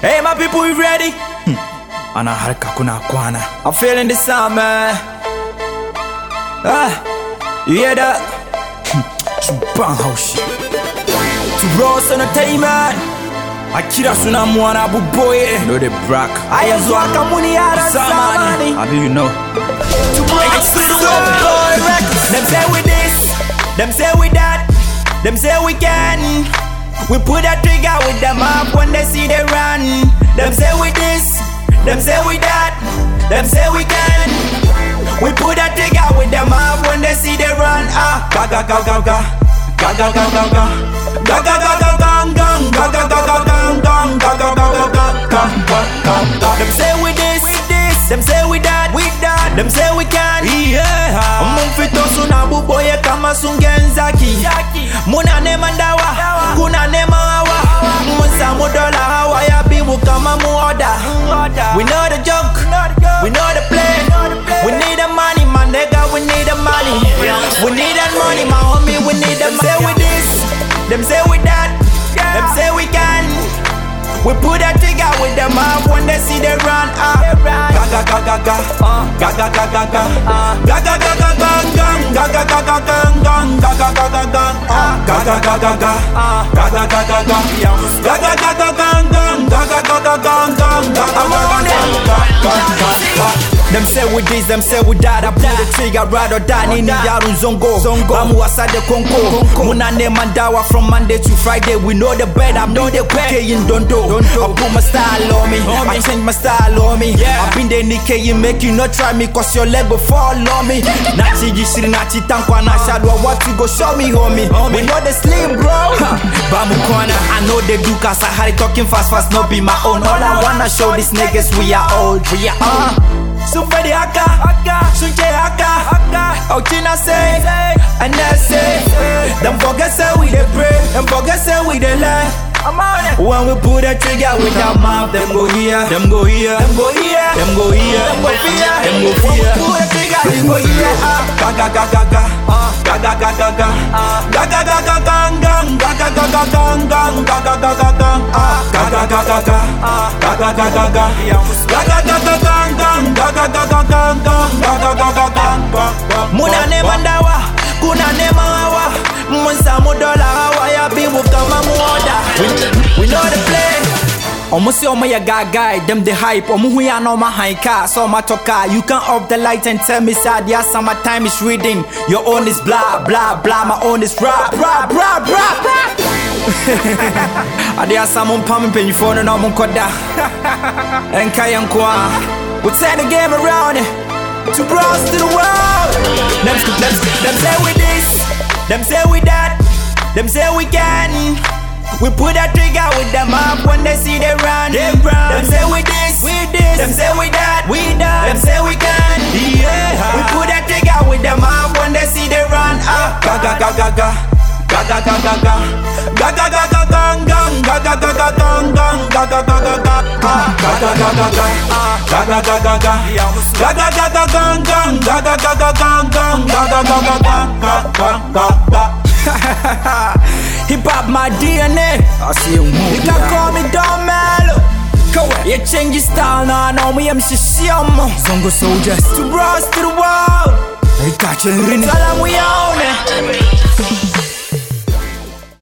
Hey, my people, you ready? Ana harka kuna kwana. I'm feeling the summer. Ah, you hear that? Chupan haushi. To Ross Entertainment. Akira suna mwana buboye. No the brack. I am Zwaka Muni Ara Samani. I mean you know. Them say we this, them say we that, them say we can. We put a trigger with them up when they see they run. Them say we this, them say we that, them say we can. We put a trigger with them up when they see they run. Ah, ga ga ga ga ga, ga ga ga ga ga, ga ga ga ga ga ga ga ga gang, ga ga ga ga ga gang gang gang gang. Them say we this, we this, them say we that, we that, them say we can. Yeah, suna buboye kama sungenzaki. Muna nema ndawa, kuna nema hawa. Munsa mudola hawa ya bibu kama muoda. We know the joke, we know the play. We need the money, my nigga, we need the money. We need that money, my homie, we need the money. Say we this, them say we that, We put a trigger with them up when they see they run up. Ga ga ga ga ga, ga ga ga ga ga, ga ga ga ga gang gang, ga ga ga ga gang gang, ga ga ga ga gang, ga ga ga ga ga, ga ga ga ga ga, ga ga ga ga gang gang, ga ga ga ga gang gang, ga ga ga ga gang. Pull the trigger, ride or die. Nini yaru zongo, zongo. Bamu asade konko, muna ne mandawa from Monday to Friday. We know the bed, I'm know the quick in dondo. I put my style on me, I change my style on me. i've been there Nikkei, you make you not try me, cause your leg will fall on me. Nachi yishiri, nachi tankwa, na shadow, what you go show me, homie. We know the sleep, bro. Bamu corner, I know they do, cause I had it talking fast, fast, no be my own. All I wanna show these niggas, we are old, we are uh. Super the haka, sunche haka, Ochina say, and I say, them forget say we dey pray, them forget say we dey lie. When we put a trigger with our mouth, them go here, them go here, them go here, them go here, them go fear, them go fear. Put a trigger, we go here, ah, ga ga ga ga ga, ga ga ga ga ga, ga ga ga ga ga gang gang, ga ga ga ga gang, ah, ga ga ga ga ga, ga ga ga ga ga, ga ga ga ga gang gang, ga ga ga ga gang gang, ga ga ga ga gang. Muna nema ndawa, kuna nema hawa, munsa mudola hawa ya bibu kama muoda. We, know the play. Omo say omo ya guy guy, them the hype. Omo hu ya no high car, so my toka. You can off the light and tell me sad. Yeah, summertime is reading. Your own is blah blah blah. My own is rap rap rap rap rap. Ade asamu mpam mpanyinfoɔ no na ɔmo nkɔda ɛnka yɛn nko a we turn the game around to bros to the world them, them, them say we this them say we that them say we can we put a trigger with them up when they see they run. They run. Them say we this, we this. Them say we that, we that. Them say we can, yeah. We put a trigger with them up when they see they run. Ah, ga ga ga ga ga. Ga ga ga ga ga. Ga ga ga ga gang gang. Ga ga ga ga gang gang. Ga ga ga ga ga. Ga ga ga ga ga. Ga ga ga ga ga. Ga ga ga ga gang gang. Ga ga ga ga gang gang. Ga ga ga ga gang gang gang gang. Hip hop my DNA. I see you move. You can call me Don Mello. You change your style now, now me I'm Shishiyama Zongo soldiers To bros to the world you in it Tell them we own it